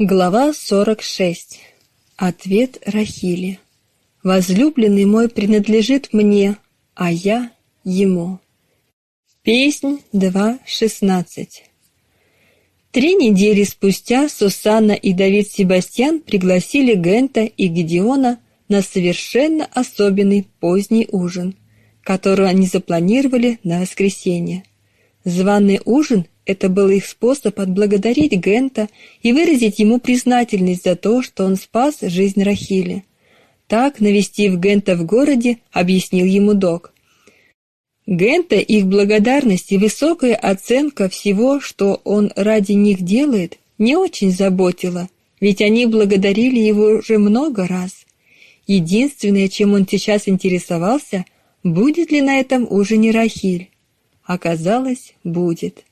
Глава 46. Ответ Рахили. Возлюбленный мой принадлежит мне, а я ему. Песнь 2.16. Три недели спустя Сусанна и Давид Себастьян пригласили Гента и Гедеона на совершенно особенный поздний ужин, который они запланировали на воскресенье. Званый ужин это был их способ отблагодарить Гента и выразить ему признательность за то, что он спас жизнь Рахили. Так, навестив Гента в городе, объяснил ему Док. Гента их благодарность и высокая оценка всего, что он ради них делает, не очень заботила, ведь они благодарили его уже много раз. Единственное, чем он сейчас интересовался, будет ли на этом ужине Рахиль. Оказалось, будет.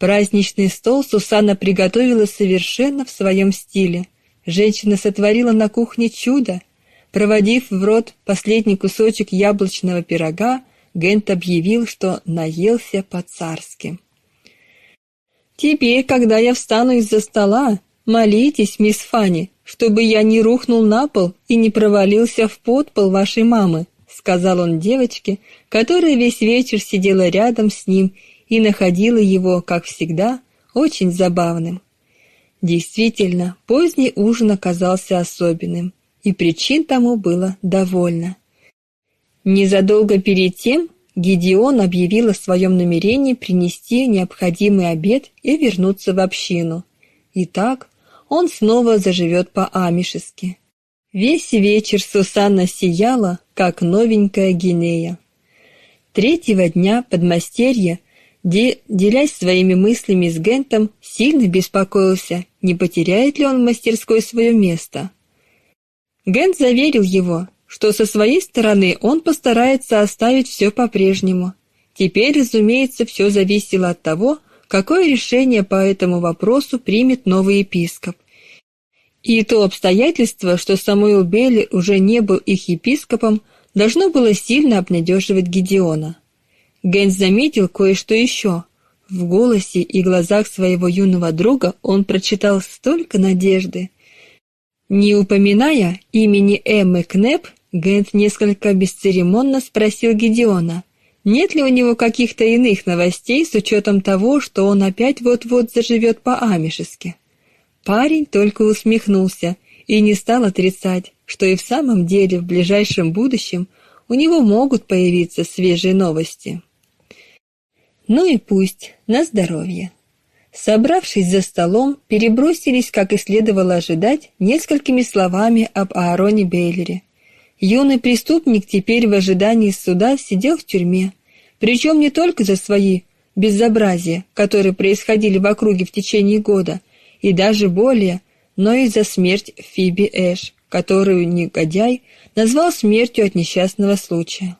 Праздничный стол Сусанна приготовила совершенно в своем стиле. Женщина сотворила на кухне чудо. Проводив в рот последний кусочек яблочного пирога, Гент объявил, что наелся по-царски. «Теперь, когда я встану из-за стола, молитесь, мисс Фанни, чтобы я не рухнул на пол и не провалился в подпол вашей мамы», сказал он девочке, которая весь вечер сидела рядом с ним и находила его, как всегда, очень забавным. Действительно, поздний ужин оказался особенным, и причин тому было довольно. Незадолго перед тем Гедеон объявил о своем намерении принести необходимый обед и вернуться в общину. Итак, он снова заживет по-амишески. Весь вечер Сусанна сияла, как новенькая гинея. Третьего дня подмастерье делясь своими мыслями с Гентом, сильно беспокоился, не потеряет ли он в мастерской свое место. Гент заверил его, что со своей стороны он постарается оставить все по-прежнему. Теперь, разумеется, все зависело от того, какое решение по этому вопросу примет новый епископ. И то обстоятельство, что Самуил Бейли уже не был их епископом, должно было сильно обнадеживать Гедеона. Гэнс заметил кое-что еще. В голосе и глазах своего юного друга он прочитал столько надежды. Не упоминая имени Эммы Кнеп, Гэнс несколько бесцеремонно спросил Гедеона, нет ли у него каких-то иных новостей с учетом того, что он опять вот-вот заживет по-амишески. Парень только усмехнулся и не стал отрицать, что и в самом деле в ближайшем будущем у него могут появиться свежие новости. Ну и пусть, на здоровье. Собравшись за столом, перебросились, как и следовало ожидать, несколькими словами об Аароне Бейлере. Юный преступник теперь в ожидании суда сидел в тюрьме, причем не только за свои безобразия, которые происходили в округе в течение года, и даже более, но и за смерть Фиби Эш, которую негодяй назвал смертью от несчастного случая.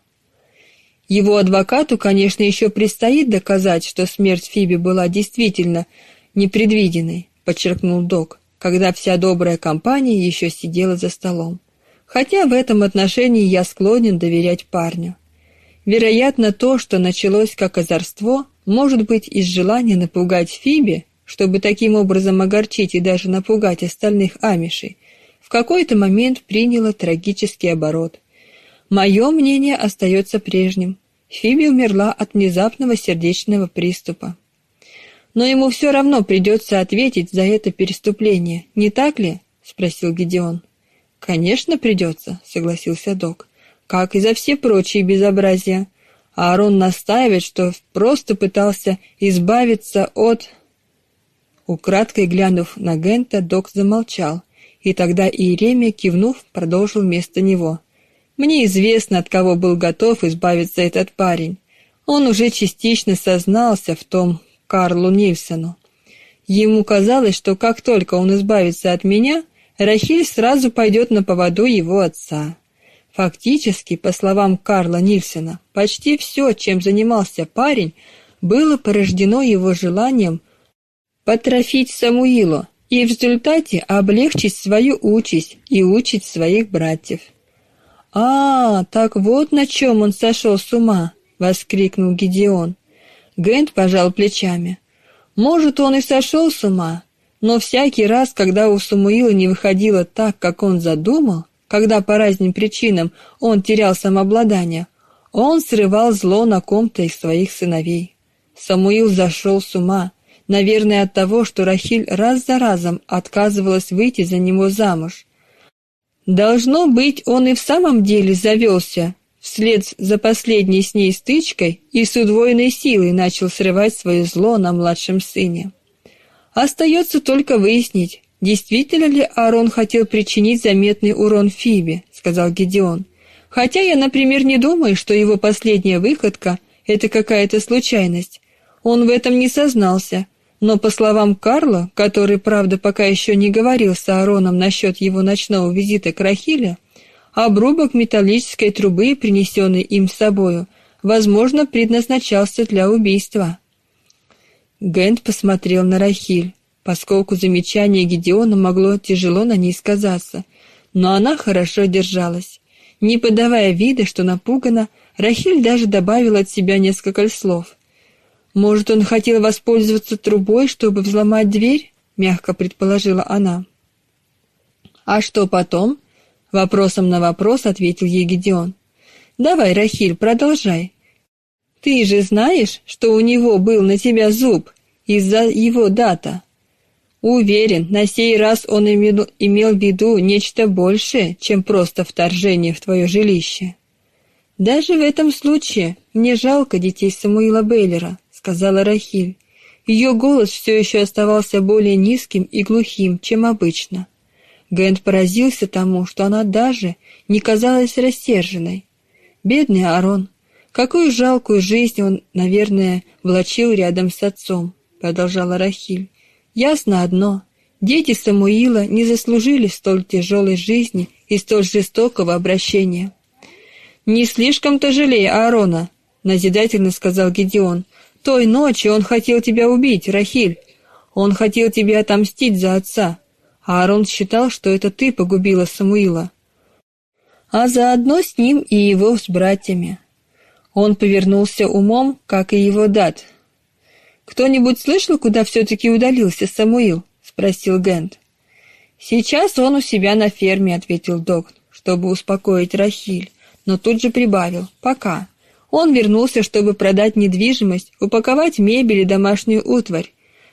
Его адвокату, конечно, еще предстоит доказать, что смерть Фиби была действительно непредвиденной, подчеркнул Док, когда вся добрая компания еще сидела за столом. Хотя в этом отношении я склонен доверять парню. Вероятно, то, что началось как озорство, может быть из желания напугать Фиби, чтобы таким образом огорчить и даже напугать остальных амишей, в какой-то момент приняло трагический оборот. Мое мнение остается прежним. Фиби умерла от внезапного сердечного приступа. Но ему все равно придется ответить за это преступление, не так ли? спросил Гедеон. Конечно, придется», — согласился Док. Как и за все прочие безобразия. Аарон настаивает, что просто пытался избавиться от Украдкой глянув на Гента, Док замолчал, и тогда Иеремия, кивнув, продолжил вместо него. Мне известно, от кого был готов избавиться этот парень. Он уже частично сознался в том Карлу Нильсону. Ему казалось, что как только он избавится от меня, Рахиль сразу пойдет на поводу его отца. Фактически, по словам Карла Нильсона, почти все, чем занимался парень, было порождено его желанием потрофить Самуилу и в результате облегчить свою участь и учить своих братьев. «А, так вот на чем он сошел с ума!» — воскликнул Гедеон. Гент пожал плечами. «Может, он и сошел с ума, Но всякий раз, когда у Самуила не выходило так, как он задумал, когда по разным причинам он терял самообладание, он срывал зло на ком-то из своих сыновей. Самуил зашел с ума, наверное, от того, что Рахиль раз за разом отказывалась выйти за него замуж. Должно быть, он и в самом деле завелся, вслед за последней с ней стычкой и с удвоенной силой начал срывать свое зло на младшем сыне. Остается только выяснить, действительно ли Аарон хотел причинить заметный урон Фибе, сказал Гедеон. Хотя я, например, не думаю, что его последняя выходка это какая-то случайность. Он в этом не сознался, но по словам Карла, который, правда, пока еще не говорил с Аароном насчет его ночного визита к Рахиле, обрубок металлической трубы, принесенный им с собою, возможно, предназначался для убийства. Гент посмотрел на Рахиль, поскольку замечание Гедеона могло тяжело на ней сказаться, но она хорошо держалась. Не подавая вида, что напугана, Рахиль даже добавила от себя несколько слов. Может, он хотел воспользоваться трубой, чтобы взломать дверь? мягко предположила она. А что потом? вопросом на вопрос ответил ей Гедеон. Давай, Рахиль, продолжай. Ты же знаешь, что у него был на тебя зуб из-за его дата. Уверен, на сей раз он имел, имел в виду нечто большее, чем просто вторжение в твое жилище. Даже в этом случае мне жалко детей Самуила Бейлера, сказала Рахиль. Ее голос все еще оставался более низким и глухим, чем обычно. Гэнт поразился тому, что она даже не казалась рассерженной. Бедный Арон, Какую жалкую жизнь он, наверное, влачил рядом с отцом, продолжала Рахиль. Ясно одно: дети Самуила не заслужили столь тяжелой жизни и столь жестокого обращения. Не слишком-то жалей Аарона, назидательно сказал Гедеон. Той ночью он хотел тебя убить, Рахиль. Он хотел тебе отомстить за отца. Аарон считал, что это ты погубила Самуила, а заодно с ним и его с братьями. Он повернулся умом, как и его дат. Кто-нибудь слышал, куда все таки удалился Самуил? спросил Гент. Сейчас он у себя на ферме, ответил Док, чтобы успокоить Рахиль, но тут же прибавил: пока. Он вернулся, чтобы продать недвижимость, упаковать мебель и домашнюю утварь.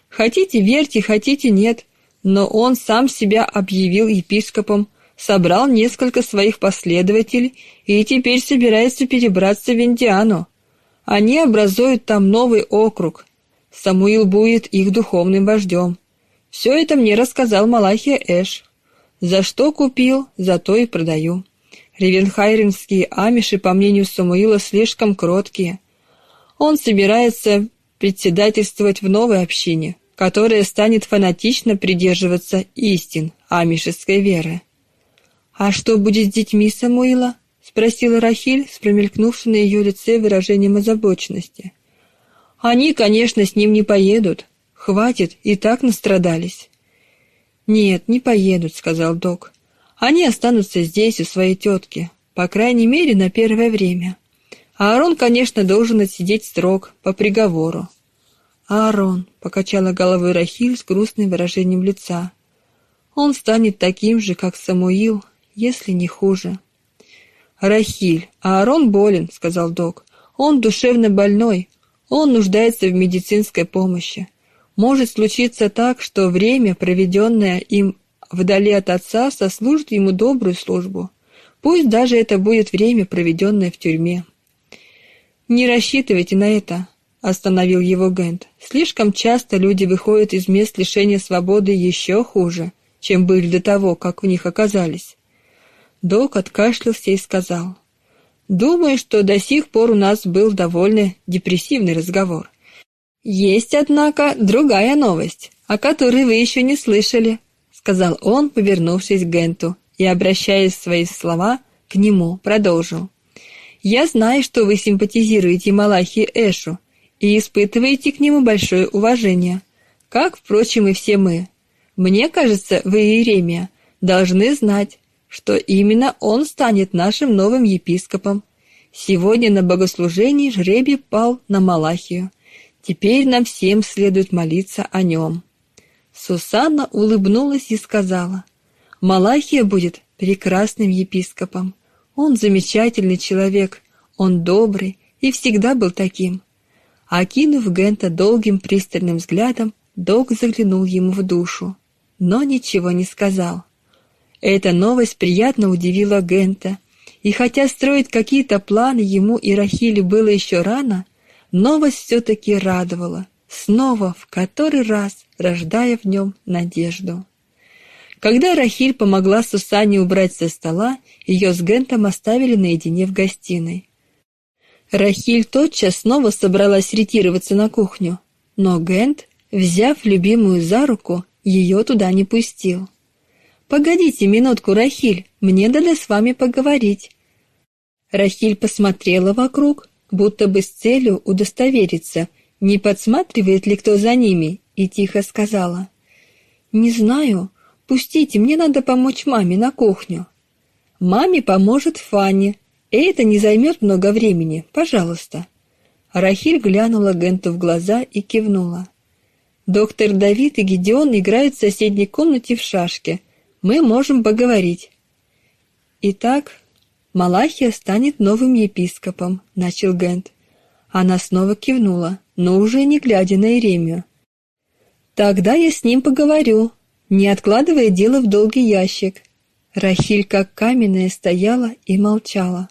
Хотите верьте, хотите нет, но он сам себя объявил епископом, собрал несколько своих последователей и теперь собирается перебраться в Индиану. Они образуют там новый округ. Самуил будет их духовным вождем. Все это мне рассказал Малахия Эш. За что купил, за то и продаю. Ревенхайренские амиши, по мнению Самуила, слишком кроткие. Он собирается председательствовать в новой общине, которая станет фанатично придерживаться истин амишеской веры. А что будет с детьми Самуила? спросила Рахиль с на ее лице выражением озабоченности. Они, конечно, с ним не поедут. Хватит, и так настрадались. Нет, не поедут, сказал Док. Они останутся здесь у своей тетки, по крайней мере, на первое время. Аарон, конечно, должен отсидеть срок по приговору. Аарон, покачала головой Рахиль с грустным выражением лица. Он станет таким же, как Самуил, если не хуже. Рахиль, Аарон болен, сказал док. Он душевно больной. Он нуждается в медицинской помощи. Может случиться так, что время, проведенное им вдали от отца, сослужит ему добрую службу. Пусть даже это будет время, проведенное в тюрьме. Не рассчитывайте на это, остановил его Гент. Слишком часто люди выходят из мест лишения свободы еще хуже, чем были до того, как в них оказались. Док откашлялся и сказал: "Думаю, что до сих пор у нас был довольно депрессивный разговор. Есть, однако, другая новость, о которой вы еще не слышали", сказал он, повернувшись к Генту и обращаясь свои слова к нему, продолжил: "Я знаю, что вы симпатизируете Малахи Эшу и испытываете к нему большое уважение, как, впрочем, и все мы. Мне кажется, вы, Иеремия, должны знать, что именно он станет нашим новым епископом. Сегодня на богослужении жребий пал на Малахию. Теперь нам всем следует молиться о нем. Сусанна улыбнулась и сказала, «Малахия будет прекрасным епископом. Он замечательный человек, он добрый и всегда был таким». Окинув Гента долгим пристальным взглядом, Дог заглянул ему в душу, но ничего не сказал. Эта новость приятно удивила Гента, и хотя строить какие-то планы ему и Рахиле было еще рано, новость все-таки радовала, снова в который раз рождая в нем надежду. Когда Рахиль помогла Сусане убрать со стола, ее с Гентом оставили наедине в гостиной. Рахиль тотчас снова собралась ретироваться на кухню, но Гент, взяв любимую за руку, ее туда не пустил. «Погодите минутку, Рахиль, мне надо с вами поговорить». Рахиль посмотрела вокруг, будто бы с целью удостовериться, не подсматривает ли кто за ними, и тихо сказала. «Не знаю. Пустите, мне надо помочь маме на кухню». «Маме поможет Фанни. Это не займет много времени. Пожалуйста». Рахиль глянула Генту в глаза и кивнула. «Доктор Давид и Гедеон играют в соседней комнате в шашки мы можем поговорить. Итак, Малахия станет новым епископом, начал Гент. Она снова кивнула, но уже не глядя на Иеремию. Тогда я с ним поговорю, не откладывая дело в долгий ящик. Рахиль как каменная стояла и молчала.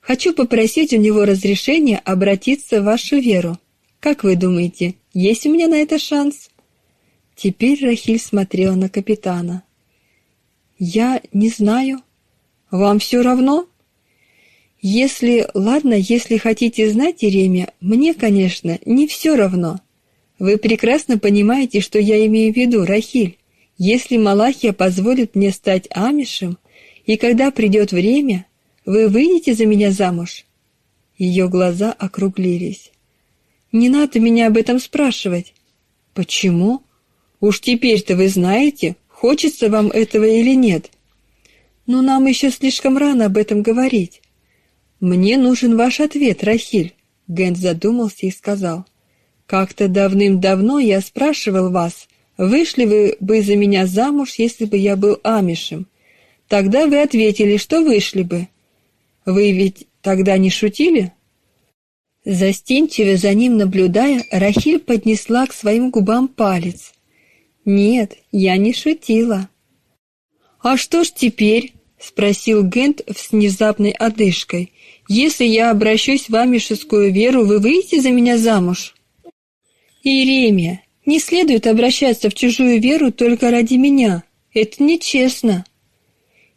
Хочу попросить у него разрешения обратиться в вашу веру. Как вы думаете, есть у меня на это шанс? Теперь Рахиль смотрела на капитана. Я не знаю. Вам все равно? Если, ладно, если хотите знать, Иеремия, мне, конечно, не все равно. Вы прекрасно понимаете, что я имею в виду, Рахиль. Если Малахия позволит мне стать амишем, и когда придет время, вы выйдете за меня замуж. Ее глаза округлились. Не надо меня об этом спрашивать. Почему? Уж теперь-то вы знаете, хочется вам этого или нет. Но нам еще слишком рано об этом говорить. Мне нужен ваш ответ, Рахиль, Гент задумался и сказал. Как-то давным-давно я спрашивал вас, вышли вы бы за меня замуж, если бы я был амишем. Тогда вы ответили, что вышли бы. Вы ведь тогда не шутили? Застенчиво за ним наблюдая, Рахиль поднесла к своим губам палец. Нет, я не шутила. А что ж теперь? спросил Гент с внезапной одышкой. Если я обращусь в амишескую веру, вы выйдете за меня замуж? Иеремия, не следует обращаться в чужую веру только ради меня. Это нечестно.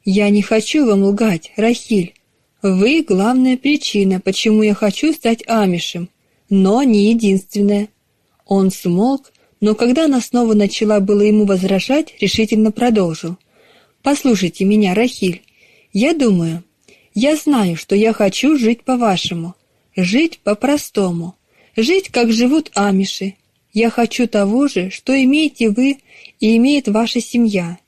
Я не хочу вам лгать, Рахиль. Вы главная причина, почему я хочу стать амишем, но не единственная. Он смолк, но когда она снова начала было ему возражать, решительно продолжил. «Послушайте меня, Рахиль. Я думаю, я знаю, что я хочу жить по-вашему, жить по-простому, жить, как живут амиши. Я хочу того же, что имеете вы и имеет ваша семья.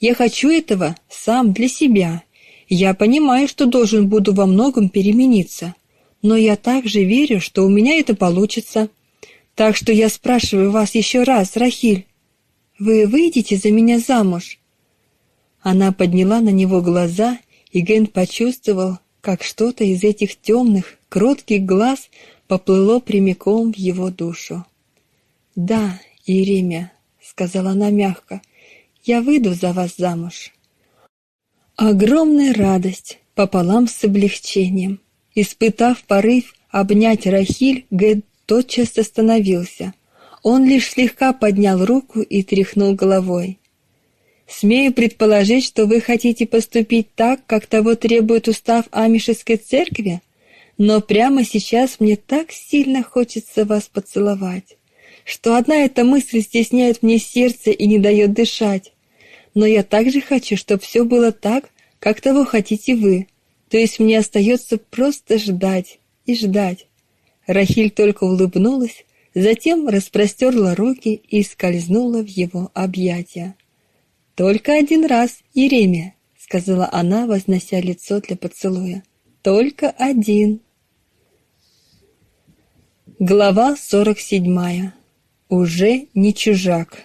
Я хочу этого сам для себя. Я понимаю, что должен буду во многом перемениться, но я также верю, что у меня это получится». Так что я спрашиваю вас еще раз, Рахиль, вы выйдете за меня замуж? Она подняла на него глаза, и Ген почувствовал, как что-то из этих темных, кротких глаз поплыло прямиком в его душу. «Да, Иеремия», — сказала она мягко, — «я выйду за вас замуж». Огромная радость пополам с облегчением. Испытав порыв обнять Рахиль, Гэн тотчас остановился. Он лишь слегка поднял руку и тряхнул головой. «Смею предположить, что вы хотите поступить так, как того требует устав Амишеской церкви, но прямо сейчас мне так сильно хочется вас поцеловать, что одна эта мысль стесняет мне сердце и не дает дышать. Но я также хочу, чтобы все было так, как того хотите вы, то есть мне остается просто ждать и ждать. Рахиль только улыбнулась, затем распростерла руки и скользнула в его объятия. «Только один раз, Еремия», — сказала она, вознося лицо для поцелуя. «Только один». Глава сорок седьмая. Уже не чужак.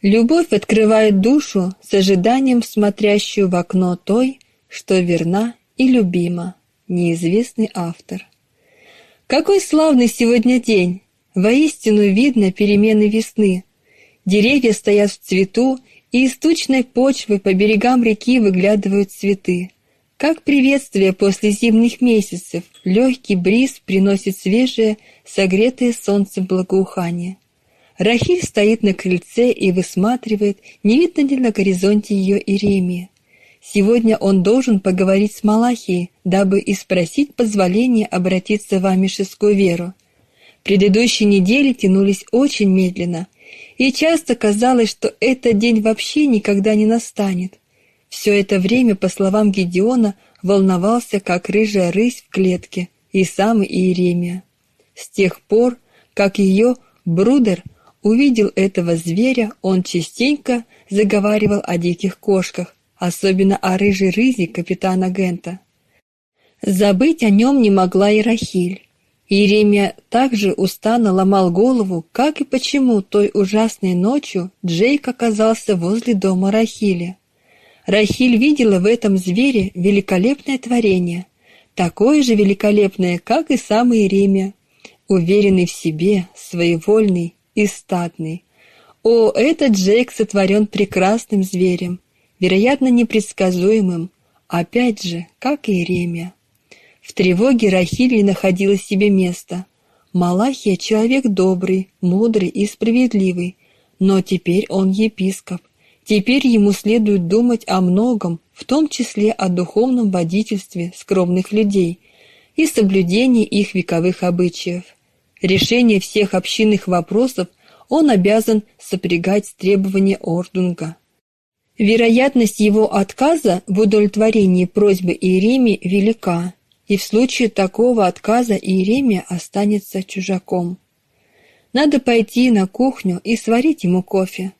Любовь открывает душу с ожиданием смотрящую в окно той, что верна и любима. Неизвестный автор. Какой славный сегодня день! Воистину видно перемены весны. Деревья стоят в цвету, и из тучной почвы по берегам реки выглядывают цветы. Как приветствие после зимних месяцев, легкий бриз приносит свежее, согретое солнцем благоухание. Рахиль стоит на крыльце и высматривает, не видно ли на горизонте ее Иеремия. Сегодня он должен поговорить с Малахией, дабы и спросить позволения обратиться в амишескую веру. Предыдущие недели тянулись очень медленно, и часто казалось, что этот день вообще никогда не настанет. Все это время, по словам Гедеона, волновался, как рыжая рысь в клетке, и сам Иеремия. С тех пор, как ее Брудер увидел этого зверя, он частенько заговаривал о диких кошках, особенно о рыжей рызе капитана Гента. Забыть о нем не могла и Рахиль. Иеремия также устано ломал голову, как и почему той ужасной ночью Джейк оказался возле дома Рахили. Рахиль видела в этом звере великолепное творение, такое же великолепное, как и сам Иеремия, уверенный в себе, своевольный и статный. О, этот Джейк сотворен прекрасным зверем, вероятно, непредсказуемым, опять же, как и Иеремия. В тревоге Рахиль не находила себе места. Малахия — человек добрый, мудрый и справедливый, но теперь он епископ. Теперь ему следует думать о многом, в том числе о духовном водительстве скромных людей и соблюдении их вековых обычаев. Решение всех общинных вопросов он обязан сопрягать с требованиями Ордунга. Вероятность его отказа в удовлетворении просьбы Иеремии велика, и в случае такого отказа Иеремия останется чужаком. Надо пойти на кухню и сварить ему кофе.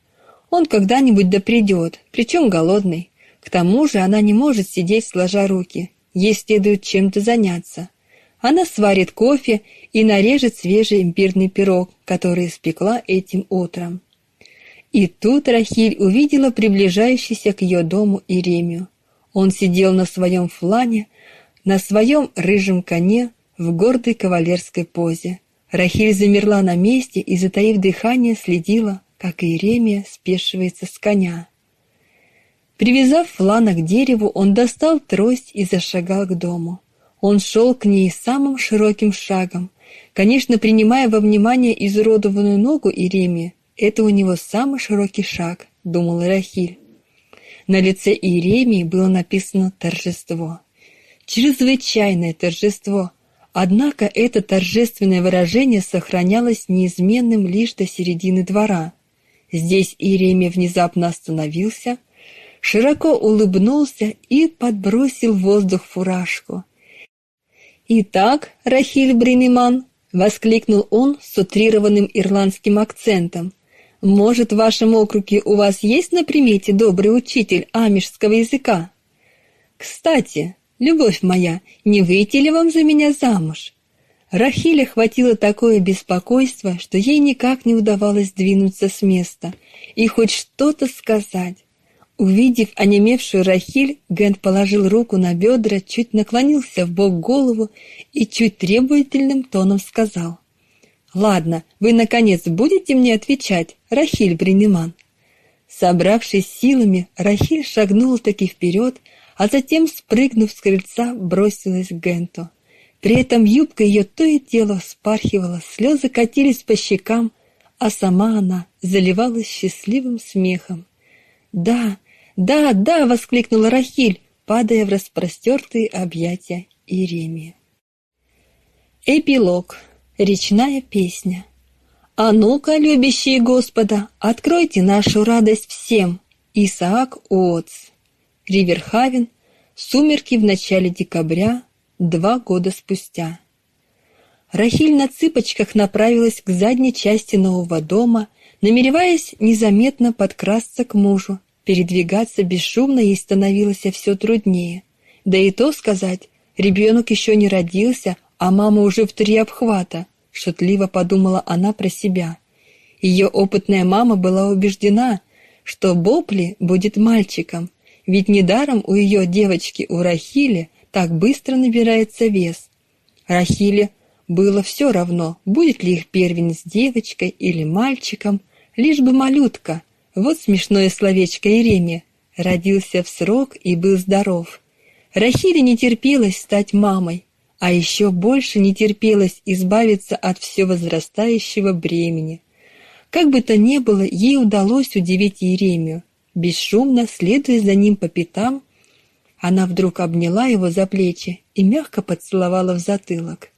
Он когда-нибудь да придет, причем голодный. К тому же она не может сидеть сложа руки, ей следует чем-то заняться. Она сварит кофе и нарежет свежий имбирный пирог, который испекла этим утром. И тут Рахиль увидела приближающийся к ее дому Иеремию. Он сидел на своем флане, на своем рыжем коне в гордой кавалерской позе. Рахиль замерла на месте и, затаив дыхание, следила, как Иеремия спешивается с коня. Привязав флана к дереву, он достал трость и зашагал к дому. Он шел к ней самым широким шагом, конечно, принимая во внимание изуродованную ногу Иеремии, это у него самый широкий шаг, думал Рахиль. На лице Иеремии было написано торжество. Чрезвычайное торжество. Однако это торжественное выражение сохранялось неизменным лишь до середины двора. Здесь Иеремия внезапно остановился, широко улыбнулся и подбросил в воздух фуражку. «Итак, Рахиль Бриниман!» — воскликнул он с утрированным ирландским акцентом. Может, в вашем округе у вас есть на примете добрый учитель амишского языка? Кстати, любовь моя, не выйти ли вам за меня замуж? Рахиле хватило такое беспокойство, что ей никак не удавалось двинуться с места и хоть что-то сказать. Увидев онемевшую Рахиль, Гент положил руку на бедра, чуть наклонился в бок голову и чуть требовательным тоном сказал. Ладно, вы наконец будете мне отвечать, Рахиль Бринеман. Собравшись силами, Рахиль шагнула таки вперед, а затем, спрыгнув с крыльца, бросилась к Генту. При этом юбка ее то и дело вспархивала, слезы катились по щекам, а сама она заливалась счастливым смехом. «Да, да, да!» — воскликнула Рахиль, падая в распростертые объятия Иеремии. Эпилог Речная песня. «А ну-ка, любящие Господа, откройте нашу радость всем!» Исаак Уотс. Риверхавен. Сумерки в начале декабря, два года спустя. Рахиль на цыпочках направилась к задней части нового дома, намереваясь незаметно подкрасться к мужу. Передвигаться бесшумно ей становилось все труднее. Да и то сказать, ребенок еще не родился, а мама уже в три обхвата, шутливо подумала она про себя. Ее опытная мама была убеждена, что Бопли будет мальчиком, ведь недаром у ее девочки у Рахили так быстро набирается вес. Рахиле было все равно, будет ли их первенец девочкой или мальчиком, лишь бы малютка, вот смешное словечко Иеремия, родился в срок и был здоров. Рахиле не терпелось стать мамой, а еще больше не терпелось избавиться от все возрастающего бремени. Как бы то ни было, ей удалось удивить Иеремию. Бесшумно, следуя за ним по пятам, она вдруг обняла его за плечи и мягко поцеловала в затылок.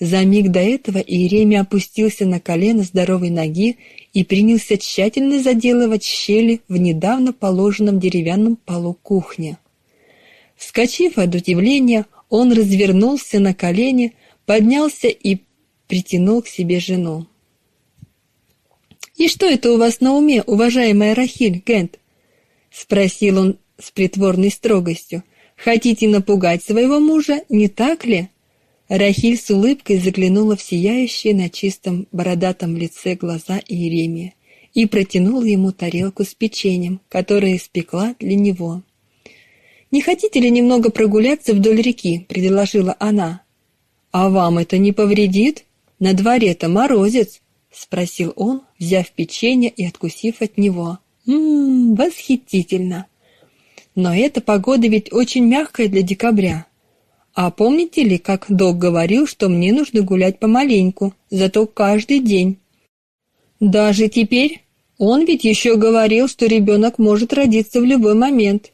За миг до этого Иеремия опустился на колено здоровой ноги и принялся тщательно заделывать щели в недавно положенном деревянном полу кухни. Вскочив от удивления, он развернулся на колени, поднялся и притянул к себе жену. «И что это у вас на уме, уважаемая Рахиль, Гент?» — спросил он с притворной строгостью. «Хотите напугать своего мужа, не так ли?» Рахиль с улыбкой заглянула в сияющие на чистом бородатом лице глаза Иеремия и протянула ему тарелку с печеньем, которое испекла для него. «Не хотите ли немного прогуляться вдоль реки?» — предложила она. «А вам это не повредит? На дворе-то морозец!» — спросил он, взяв печенье и откусив от него. «Ммм, восхитительно! Но эта погода ведь очень мягкая для декабря. А помните ли, как Док говорил, что мне нужно гулять помаленьку, зато каждый день?» «Даже теперь? Он ведь еще говорил, что ребенок может родиться в любой момент».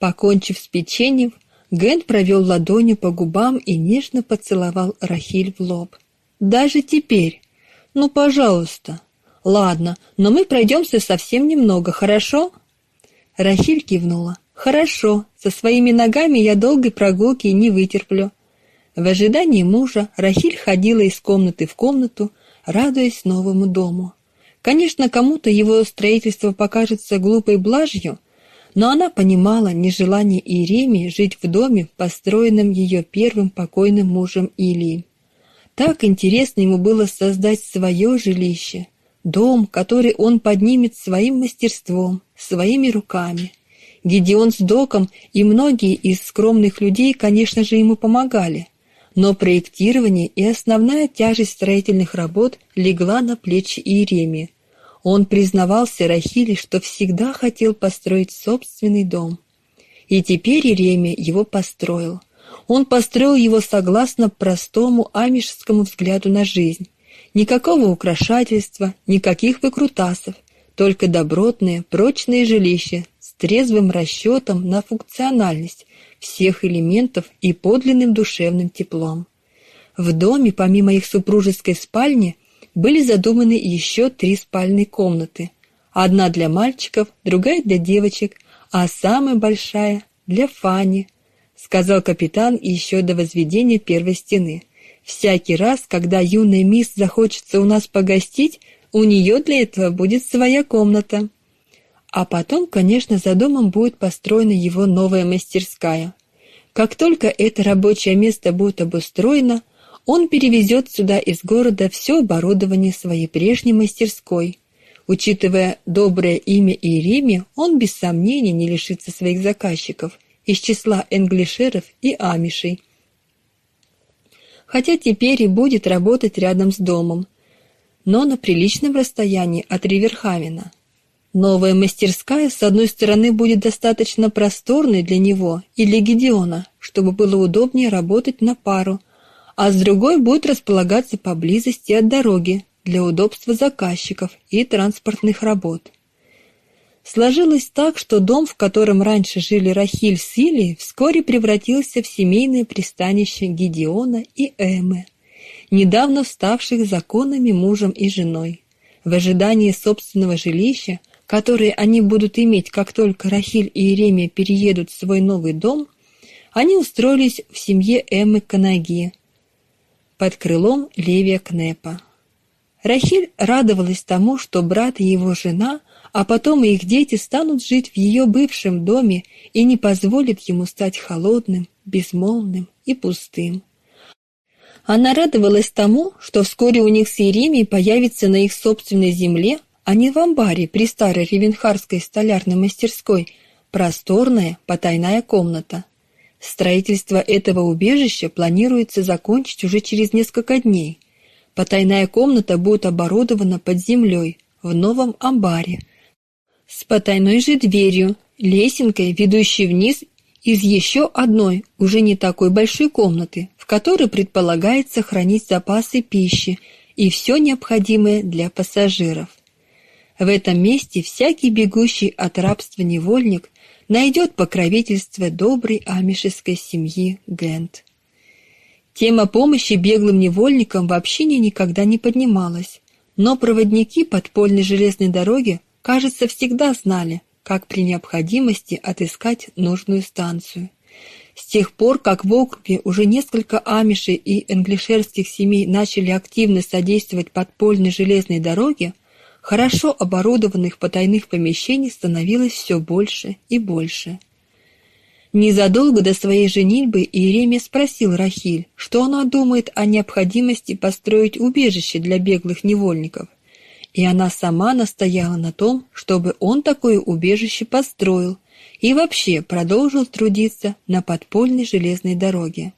Покончив с печеньем, Гент провел ладонью по губам и нежно поцеловал Рахиль в лоб. «Даже теперь? Ну, пожалуйста. Ладно, но мы пройдемся совсем немного, хорошо?» Рахиль кивнула. «Хорошо, со своими ногами я долгой прогулки не вытерплю». В ожидании мужа Рахиль ходила из комнаты в комнату, радуясь новому дому. Конечно, кому-то его строительство покажется глупой блажью, но она понимала нежелание Иеремии жить в доме, построенном ее первым покойным мужем Илии. Так интересно ему было создать свое жилище, дом, который он поднимет своим мастерством, своими руками. Гедеон с Доком и многие из скромных людей, конечно же, ему помогали, но проектирование и основная тяжесть строительных работ легла на плечи Иеремии, он признавался Рахиле, что всегда хотел построить собственный дом. И теперь Иеремия его построил. Он построил его согласно простому амишскому взгляду на жизнь. Никакого украшательства, никаких выкрутасов, только добротное, прочное жилище с трезвым расчетом на функциональность всех элементов и подлинным душевным теплом. В доме, помимо их супружеской спальни, были задуманы еще три спальные комнаты. Одна для мальчиков, другая для девочек, а самая большая для Фани, сказал капитан еще до возведения первой стены. Всякий раз, когда юная мисс захочется у нас погостить, у нее для этого будет своя комната. А потом, конечно, за домом будет построена его новая мастерская. Как только это рабочее место будет обустроено, он перевезет сюда из города все оборудование своей прежней мастерской. Учитывая доброе имя Иеремии, он без сомнения не лишится своих заказчиков из числа энглишеров и амишей. Хотя теперь и будет работать рядом с домом, но на приличном расстоянии от Риверхавена. Новая мастерская, с одной стороны, будет достаточно просторной для него и для Гедеона, чтобы было удобнее работать на пару, а с другой будет располагаться поблизости от дороги для удобства заказчиков и транспортных работ. Сложилось так, что дом, в котором раньше жили Рахиль с Илией, вскоре превратился в семейное пристанище Гедеона и Эмы, недавно вставших законными мужем и женой. В ожидании собственного жилища, которое они будут иметь, как только Рахиль и Иеремия переедут в свой новый дом, они устроились в семье Эммы Канаги, под крылом Левия Кнепа. Рахиль радовалась тому, что брат и его жена, а потом и их дети станут жить в ее бывшем доме и не позволят ему стать холодным, безмолвным и пустым. Она радовалась тому, что вскоре у них с Иеремией появится на их собственной земле а не в амбаре при старой Ревенхарской столярной мастерской, просторная потайная комната. Строительство этого убежища планируется закончить уже через несколько дней. Потайная комната будет оборудована под землей в новом амбаре с потайной же дверью, лесенкой, ведущей вниз из еще одной, уже не такой большой комнаты, в которой предполагается хранить запасы пищи и все необходимое для пассажиров. В этом месте всякий бегущий от рабства невольник найдет покровительство доброй амишеской семьи Гент. Тема помощи беглым невольникам в общине никогда не поднималась, но проводники подпольной железной дороги, кажется, всегда знали, как при необходимости отыскать нужную станцию. С тех пор, как в округе уже несколько амишей и англишерских семей начали активно содействовать подпольной железной дороге, хорошо оборудованных потайных помещений становилось все больше и больше. Незадолго до своей женитьбы Иеремия спросил Рахиль, что она думает о необходимости построить убежище для беглых невольников. И она сама настояла на том, чтобы он такое убежище построил и вообще продолжил трудиться на подпольной железной дороге.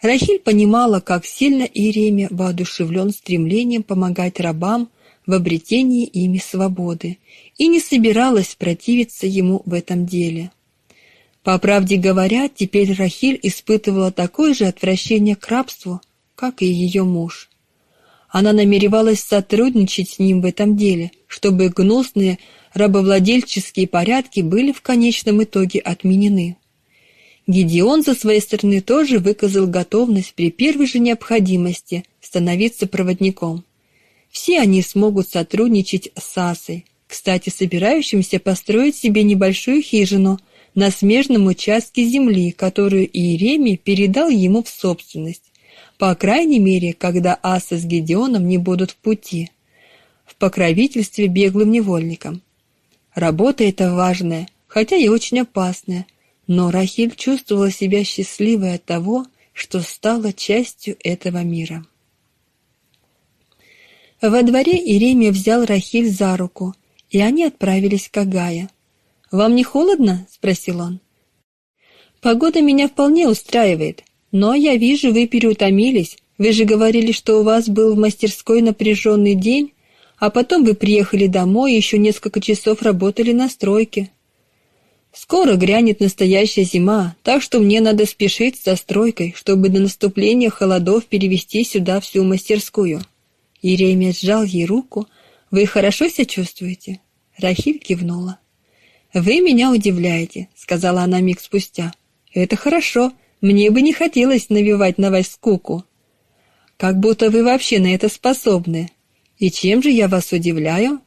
Рахиль понимала, как сильно Иеремия воодушевлен стремлением помогать рабам в обретении ими свободы и не собиралась противиться ему в этом деле. По правде говоря, теперь Рахиль испытывала такое же отвращение к рабству, как и ее муж. Она намеревалась сотрудничать с ним в этом деле, чтобы гнусные рабовладельческие порядки были в конечном итоге отменены. Гедеон за своей стороны тоже выказал готовность при первой же необходимости становиться проводником. Все они смогут сотрудничать с Асой, кстати, собирающимся построить себе небольшую хижину на смежном участке земли, которую Иеремий передал ему в собственность, по крайней мере, когда Аса с Гедеоном не будут в пути, в покровительстве беглым невольникам. Работа эта важная, хотя и очень опасная, но Рахиль чувствовала себя счастливой от того, что стала частью этого мира. Во дворе Иеремия взял Рахиль за руку, и они отправились к Агае. «Вам не холодно?» — спросил он. «Погода меня вполне устраивает, но я вижу, вы переутомились. Вы же говорили, что у вас был в мастерской напряженный день, а потом вы приехали домой и еще несколько часов работали на стройке. Скоро грянет настоящая зима, так что мне надо спешить со стройкой, чтобы до наступления холодов перевести сюда всю мастерскую». Иеремия сжал ей руку. «Вы хорошо себя чувствуете?» Рахиль кивнула. «Вы меня удивляете», — сказала она миг спустя. «Это хорошо. Мне бы не хотелось навевать на вас скуку. Как будто вы вообще на это способны. И чем же я вас удивляю?»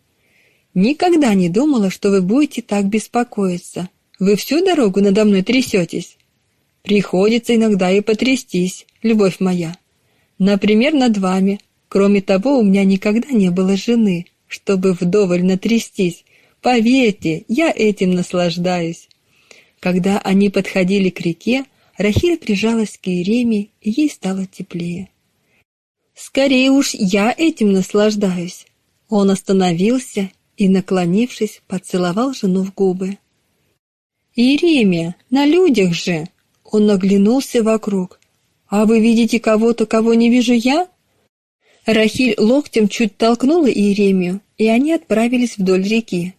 «Никогда не думала, что вы будете так беспокоиться. Вы всю дорогу надо мной трясетесь?» «Приходится иногда и потрястись, любовь моя. Например, над вами, Кроме того, у меня никогда не было жены, чтобы вдоволь натрястись. Поверьте, я этим наслаждаюсь. Когда они подходили к реке, Рахиль прижалась к Иереме, и ей стало теплее. «Скорее уж я этим наслаждаюсь!» Он остановился и, наклонившись, поцеловал жену в губы. «Иеремия, на людях же!» Он оглянулся вокруг. «А вы видите кого-то, кого не вижу я?» Рахиль локтем чуть толкнула Иеремию, и они отправились вдоль реки.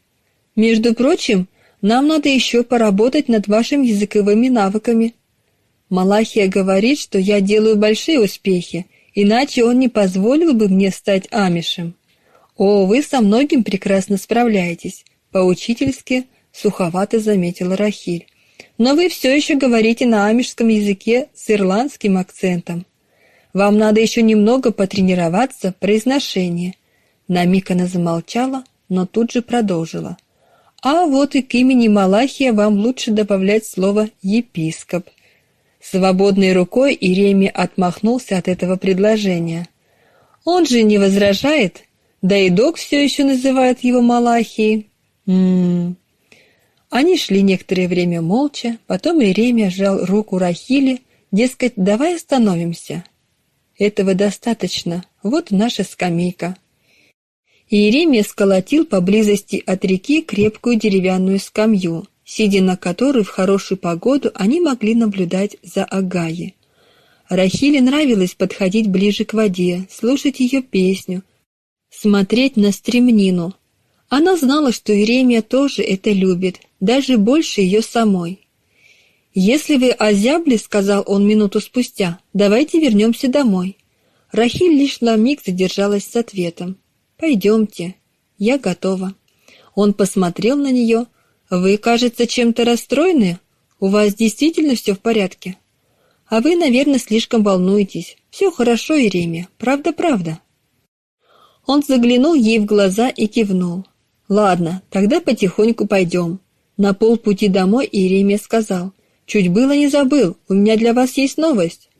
«Между прочим, нам надо еще поработать над вашими языковыми навыками. Малахия говорит, что я делаю большие успехи, иначе он не позволил бы мне стать амишем. О, вы со многим прекрасно справляетесь, поучительски суховато заметила Рахиль. Но вы все еще говорите на амишском языке с ирландским акцентом. Вам надо еще немного потренироваться в произношении. На она замолчала, но тут же продолжила. А вот и к имени Малахия вам лучше добавлять слово «епископ». Свободной рукой Иеремия отмахнулся от этого предложения. Он же не возражает, да и док все еще называет его Малахией. М-м. Они шли некоторое время молча, потом Иеремия сжал руку Рахили, дескать, давай остановимся. Этого достаточно. Вот наша скамейка. Иеремия сколотил поблизости от реки крепкую деревянную скамью, сидя на которой в хорошую погоду они могли наблюдать за Агаей. Рахиле нравилось подходить ближе к воде, слушать ее песню, смотреть на стремнину. Она знала, что Иеремия тоже это любит, даже больше ее самой. «Если вы озябли, — сказал он минуту спустя, — давайте вернемся домой». Рахиль лишь на миг задержалась с ответом. «Пойдемте, я готова». Он посмотрел на нее. «Вы, кажется, чем-то расстроены? У вас действительно все в порядке?» «А вы, наверное, слишком волнуетесь. Все хорошо, Иеремия, правда-правда». Он заглянул ей в глаза и кивнул. «Ладно, тогда потихоньку пойдем». На полпути домой Иеремия сказал, «Чуть было не забыл, у меня для вас есть новость».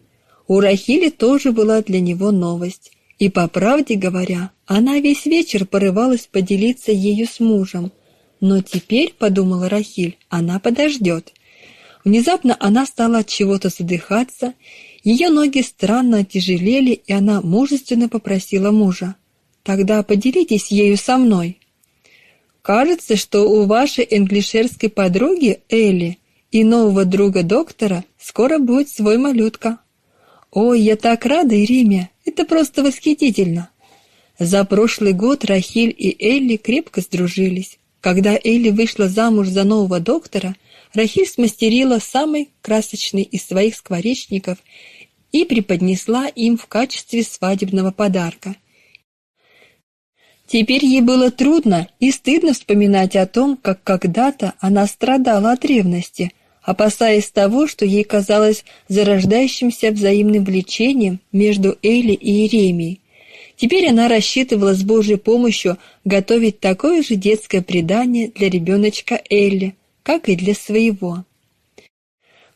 У Рахили тоже была для него новость. И, по правде говоря, она весь вечер порывалась поделиться ею с мужем. Но теперь, подумала Рахиль, она подождет. Внезапно она стала от чего-то задыхаться, ее ноги странно тяжелели, и она мужественно попросила мужа. «Тогда поделитесь ею со мной». «Кажется, что у вашей англишерской подруги Элли и нового друга доктора скоро будет свой малютка». «Ой, я так рада, Иремия! Это просто восхитительно!» За прошлый год Рахиль и Элли крепко сдружились. Когда Элли вышла замуж за нового доктора, Рахиль смастерила самый красочный из своих скворечников и преподнесла им в качестве свадебного подарка. Теперь ей было трудно и стыдно вспоминать о том, как когда-то она страдала от ревности, опасаясь того, что ей казалось зарождающимся взаимным влечением между Элли и Иеремией. Теперь она рассчитывала с Божьей помощью готовить такое же детское предание для ребеночка Элли, как и для своего.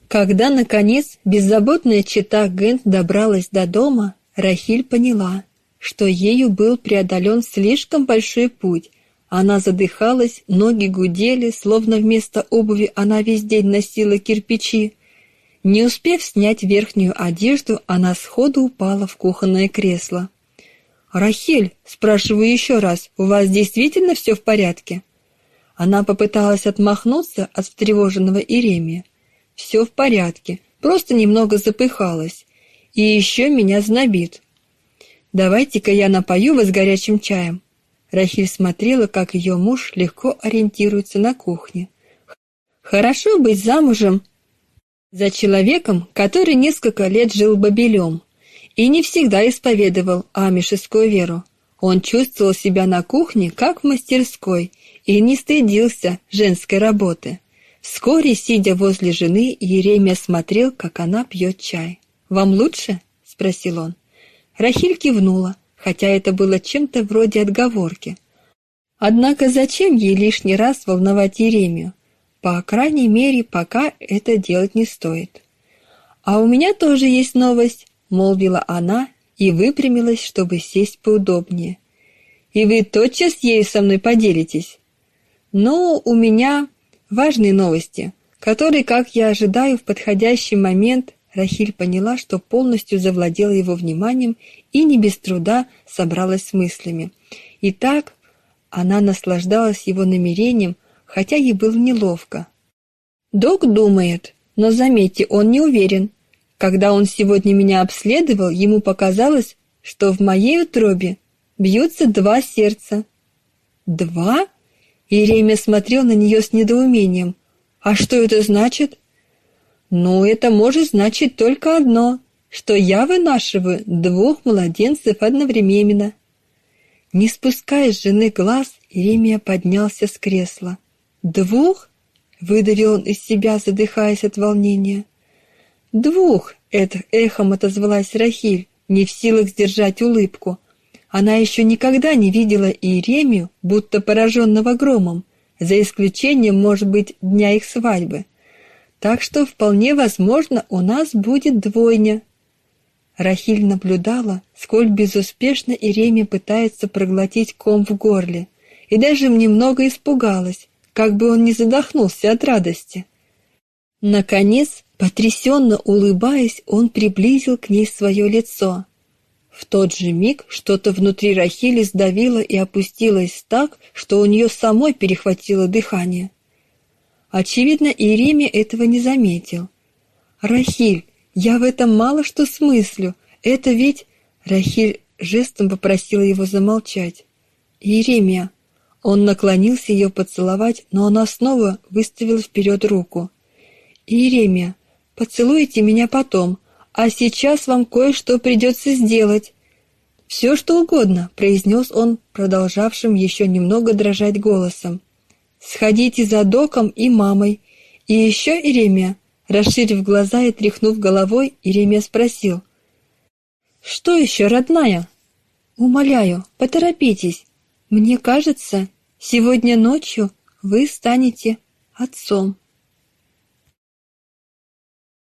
Когда, наконец, беззаботная чита Гент добралась до дома, Рахиль поняла, что ею был преодолен слишком большой путь, она задыхалась, ноги гудели, словно вместо обуви она весь день носила кирпичи. Не успев снять верхнюю одежду, она сходу упала в кухонное кресло. «Рахель, спрашиваю еще раз, у вас действительно все в порядке?» Она попыталась отмахнуться от встревоженного Иремия. «Все в порядке, просто немного запыхалась. И еще меня знобит. Давайте-ка я напою вас горячим чаем. Рахиль смотрела, как ее муж легко ориентируется на кухне. Хорошо быть замужем за человеком, который несколько лет жил бобелем и не всегда исповедовал амишескую веру. Он чувствовал себя на кухне, как в мастерской, и не стыдился женской работы. Вскоре, сидя возле жены, Еремия смотрел, как она пьет чай. «Вам лучше?» — спросил он. Рахиль кивнула хотя это было чем-то вроде отговорки. Однако зачем ей лишний раз волновать Еремию? По крайней мере, пока это делать не стоит. «А у меня тоже есть новость», — молвила она и выпрямилась, чтобы сесть поудобнее. «И вы тотчас ею со мной поделитесь?» «Ну, у меня важные новости, которые, как я ожидаю, в подходящий момент Рахиль поняла, что полностью завладела его вниманием и не без труда собралась с мыслями. И так она наслаждалась его намерением, хотя ей было неловко. Док думает, но заметьте, он не уверен. Когда он сегодня меня обследовал, ему показалось, что в моей утробе бьются два сердца. Два? Иеремия смотрел на нее с недоумением. А что это значит? Ну, это может значить только одно, что я вынашиваю двух младенцев одновременно. Не спуская с жены глаз, Иеремия поднялся с кресла. «Двух?» — выдавил он из себя, задыхаясь от волнения. «Двух!» — это эхом отозвалась Рахиль, не в силах сдержать улыбку. Она еще никогда не видела Иеремию, будто пораженного громом, за исключением, может быть, дня их свадьбы. Так что вполне возможно, у нас будет двойня. Рахиль наблюдала, сколь безуспешно Иремия пытается проглотить ком в горле, и даже немного испугалась, как бы он не задохнулся от радости. Наконец, потрясенно улыбаясь, он приблизил к ней свое лицо. В тот же миг что-то внутри Рахили сдавило и опустилось так, что у нее самой перехватило дыхание. Очевидно, Иеремия этого не заметил. «Рахиль, я в этом мало что смыслю. Это ведь...» Рахиль жестом попросила его замолчать. «Иеремия». Он наклонился ее поцеловать, но она снова выставила вперед руку. «Иеремия, поцелуйте меня потом, а сейчас вам кое-что придется сделать». «Все, что угодно», — произнес он, продолжавшим еще немного дрожать голосом. Сходите за доком и мамой. И еще Иремия, расширив глаза и тряхнув головой, Иремия спросил. Что еще, родная? Умоляю, поторопитесь. Мне кажется, сегодня ночью вы станете отцом.